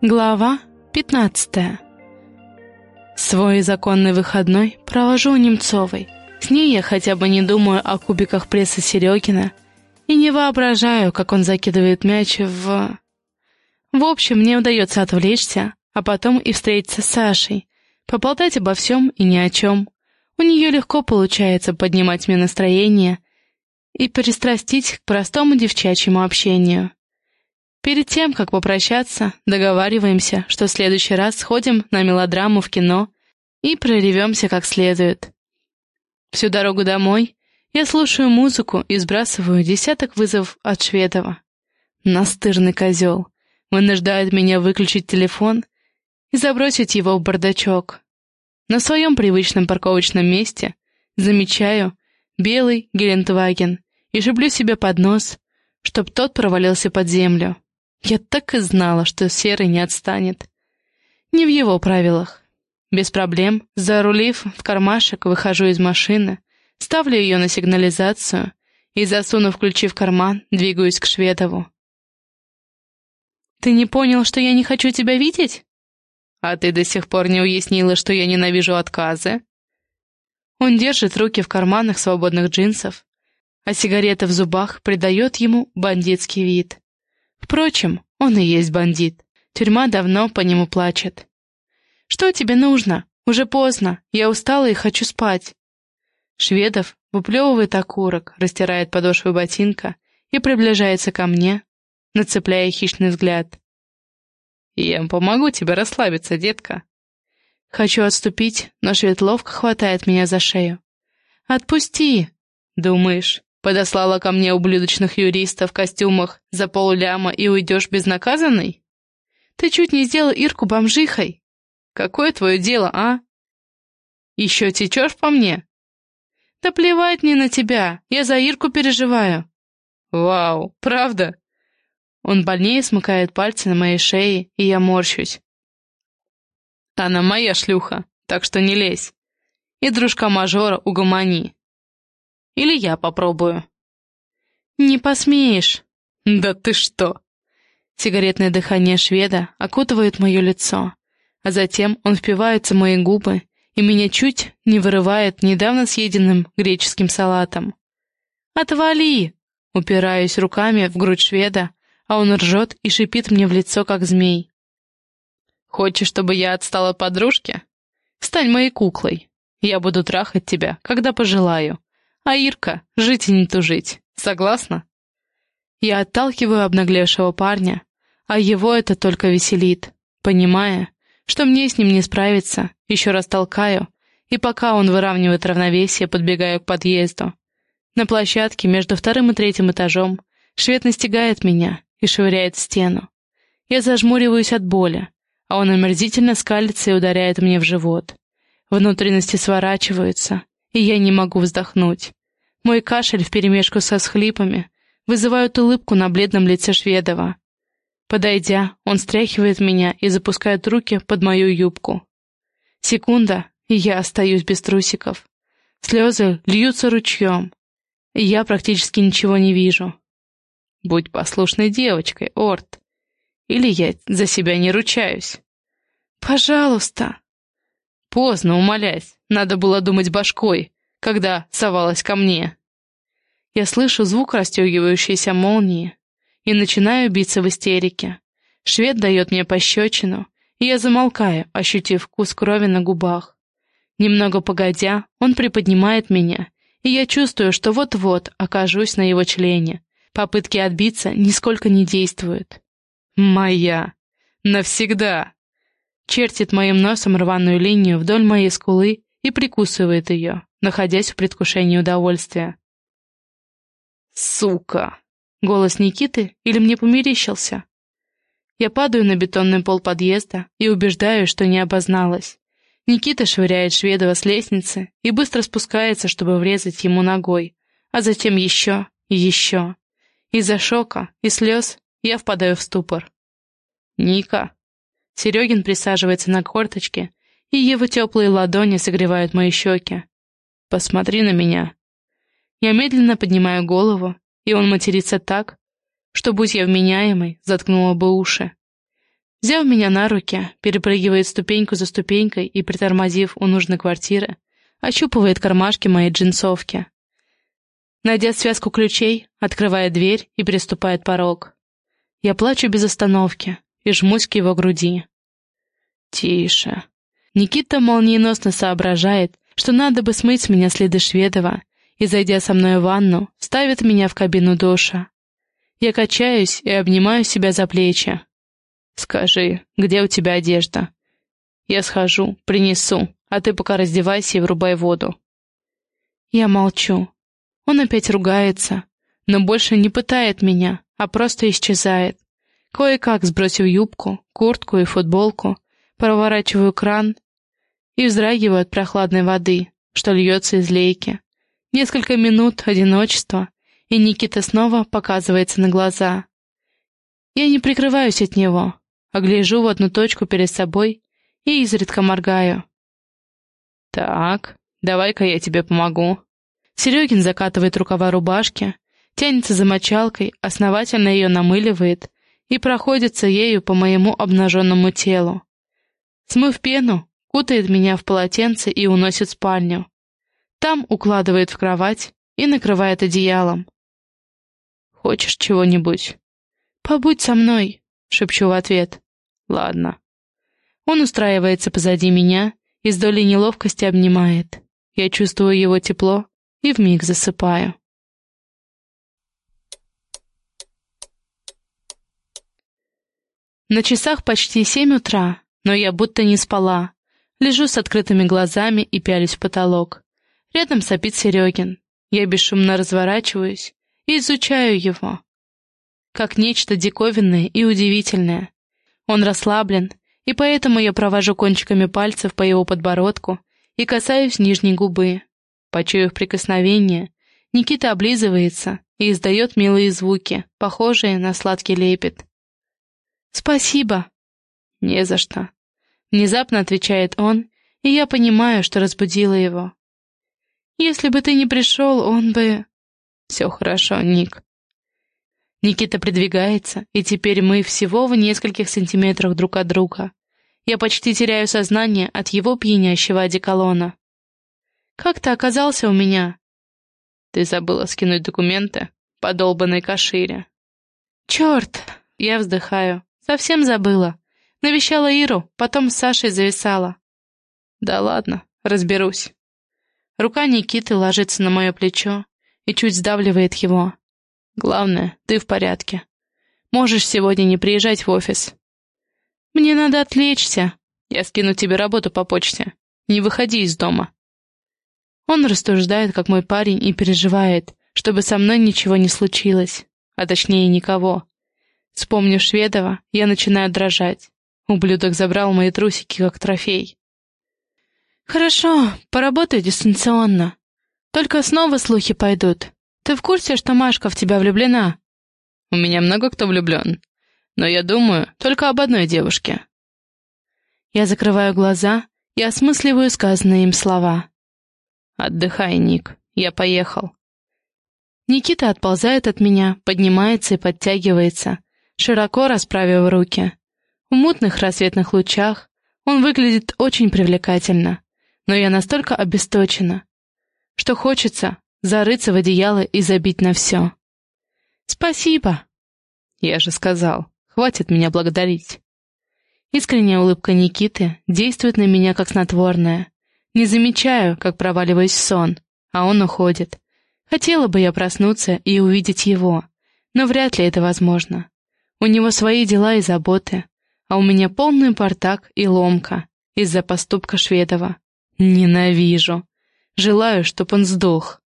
Глава 15 Свой законный выходной провожу у Немцовой. С ней я хотя бы не думаю о кубиках пресса Серегина и не воображаю, как он закидывает мяч в... В общем, мне удается отвлечься, а потом и встретиться с Сашей, поболтать обо всем и ни о чем. У нее легко получается поднимать мне настроение и пристрастить к простому девчачьему общению. Перед тем, как попрощаться, договариваемся, что в следующий раз сходим на мелодраму в кино и проревемся как следует. Всю дорогу домой я слушаю музыку и сбрасываю десяток вызовов от Шведова. Настырный козел. Вынуждает меня выключить телефон и забросить его в бардачок. На своем привычном парковочном месте замечаю белый Гелендваген и шиблю себе под нос, чтоб тот провалился под землю. Я так и знала, что Серый не отстанет. Не в его правилах. Без проблем, зарулив в кармашек, выхожу из машины, ставлю ее на сигнализацию и, засунув ключи в карман, двигаюсь к Шведову. «Ты не понял, что я не хочу тебя видеть?» «А ты до сих пор не уяснила, что я ненавижу отказы?» Он держит руки в карманах свободных джинсов, а сигарета в зубах придает ему бандитский вид. Впрочем, он и есть бандит. Тюрьма давно по нему плачет. «Что тебе нужно? Уже поздно. Я устала и хочу спать». Шведов выплевывает окурок, растирает подошвы ботинка и приближается ко мне, нацепляя хищный взгляд. «Я помогу тебе расслабиться, детка». Хочу отступить, но Швед ловко хватает меня за шею. «Отпусти!» «Думаешь, Подослала ко мне ублюдочных юристов в костюмах за полляма и уйдешь безнаказанный? Ты чуть не сделал Ирку бомжихой. Какое твое дело, а? Еще течешь по мне? Да плевать мне на тебя, я за Ирку переживаю. Вау, правда? Он больнее смыкает пальцы на моей шее, и я морщусь. Она моя шлюха, так что не лезь. И дружка мажора угомони. Или я попробую?» «Не посмеешь!» «Да ты что!» Сигаретное дыхание шведа окутывает мое лицо, а затем он впивается в мои губы и меня чуть не вырывает недавно съеденным греческим салатом. «Отвали!» Упираюсь руками в грудь шведа, а он ржет и шипит мне в лицо, как змей. «Хочешь, чтобы я отстала от подружки? Стань моей куклой. Я буду трахать тебя, когда пожелаю. А Ирка, жить и не тужить. Согласна? Я отталкиваю обнаглевшего парня, а его это только веселит, понимая, что мне с ним не справиться, еще раз толкаю, и пока он выравнивает равновесие, подбегаю к подъезду. На площадке между вторым и третьим этажом швед настигает меня и швыряет в стену. Я зажмуриваюсь от боли, а он омерзительно скалится и ударяет мне в живот. Внутренности сворачиваются, и я не могу вздохнуть. Мой кашель вперемешку со схлипами вызывают улыбку на бледном лице Шведова. Подойдя, он стряхивает меня и запускает руки под мою юбку. Секунда, и я остаюсь без трусиков. Слезы льются ручьем, и я практически ничего не вижу. Будь послушной девочкой, Орт. Или я за себя не ручаюсь. Пожалуйста. Поздно умолять, надо было думать башкой, когда совалась ко мне. Я слышу звук расстегивающейся молнии и начинаю биться в истерике. Швед дает мне пощечину, и я замолкаю, ощутив вкус крови на губах. Немного погодя, он приподнимает меня, и я чувствую, что вот-вот окажусь на его члене. Попытки отбиться нисколько не действуют. «Моя! Навсегда!» Чертит моим носом рваную линию вдоль моей скулы и прикусывает ее находясь в предвкушении удовольствия. «Сука!» — голос Никиты или мне померещился? Я падаю на бетонный пол подъезда и убеждаю, что не обозналась. Никита швыряет Шведова с лестницы и быстро спускается, чтобы врезать ему ногой, а затем еще и еще. Из-за шока и слез я впадаю в ступор. «Ника!» Серегин присаживается на корточке, и его теплые ладони согревают мои щеки. Посмотри на меня. Я медленно поднимаю голову, и он матерится так, что, будь я вменяемой, заткнула бы уши. Взяв меня на руки, перепрыгивает ступеньку за ступенькой и, притормозив у нужной квартиры, ощупывает кармашки моей джинсовки. Найдя связку ключей, открывает дверь и приступает порог. Я плачу без остановки и жмусь к его груди. Тише. Никита молниеносно соображает, что надо бы смыть с меня следы Шведова, и, зайдя со мной в ванну, ставит меня в кабину душа. Я качаюсь и обнимаю себя за плечи. «Скажи, где у тебя одежда?» «Я схожу, принесу, а ты пока раздевайся и врубай воду». Я молчу. Он опять ругается, но больше не пытает меня, а просто исчезает. Кое-как сбросив юбку, куртку и футболку, проворачиваю кран и вздрагиваю от прохладной воды, что льется из лейки. Несколько минут одиночества, и Никита снова показывается на глаза. Я не прикрываюсь от него, а гляжу в одну точку перед собой и изредка моргаю. «Так, давай-ка я тебе помогу». Серегин закатывает рукава рубашки, тянется за мочалкой, основательно ее намыливает и проходится ею по моему обнаженному телу. Смыв пену, кутает меня в полотенце и уносит в спальню. Там укладывает в кровать и накрывает одеялом. «Хочешь чего-нибудь?» «Побудь со мной», — шепчу в ответ. «Ладно». Он устраивается позади меня и с долей неловкости обнимает. Я чувствую его тепло и вмиг засыпаю. На часах почти семь утра, но я будто не спала. Лежу с открытыми глазами и пялюсь в потолок. Рядом сопит Серегин. Я бесшумно разворачиваюсь и изучаю его. Как нечто диковинное и удивительное. Он расслаблен, и поэтому я провожу кончиками пальцев по его подбородку и касаюсь нижней губы. Почуяв прикосновение, Никита облизывается и издает милые звуки, похожие на сладкий лепет. «Спасибо!» «Не за что!» Внезапно отвечает он, и я понимаю, что разбудила его. «Если бы ты не пришел, он бы...» «Все хорошо, Ник». Никита придвигается, и теперь мы всего в нескольких сантиметрах друг от друга. Я почти теряю сознание от его пьянящего одеколона. «Как ты оказался у меня?» «Ты забыла скинуть документы по долбанной кашире». «Черт!» — я вздыхаю. «Совсем забыла. Навещала Иру, потом с Сашей зависала». «Да ладно, разберусь». Рука Никиты ложится на мое плечо и чуть сдавливает его. «Главное, ты в порядке. Можешь сегодня не приезжать в офис». «Мне надо отвлечься. Я скину тебе работу по почте. Не выходи из дома». Он рассуждает, как мой парень, и переживает, чтобы со мной ничего не случилось, а точнее никого. Вспомнив Шведова, я начинаю дрожать. Ублюдок забрал мои трусики как трофей. «Хорошо, поработаю дистанционно. Только снова слухи пойдут. Ты в курсе, что Машка в тебя влюблена?» «У меня много кто влюблен. Но я думаю только об одной девушке». Я закрываю глаза и осмысливаю сказанные им слова. «Отдыхай, Ник. Я поехал». Никита отползает от меня, поднимается и подтягивается, широко расправив руки. В мутных рассветных лучах он выглядит очень привлекательно но я настолько обесточена, что хочется зарыться в одеяло и забить на все. «Спасибо!» Я же сказал, хватит меня благодарить. Искренняя улыбка Никиты действует на меня как снотворная. Не замечаю, как проваливаюсь в сон, а он уходит. Хотела бы я проснуться и увидеть его, но вряд ли это возможно. У него свои дела и заботы, а у меня полный бардак и ломка из-за поступка Шведова. Ненавижу. Желаю, чтоб он сдох.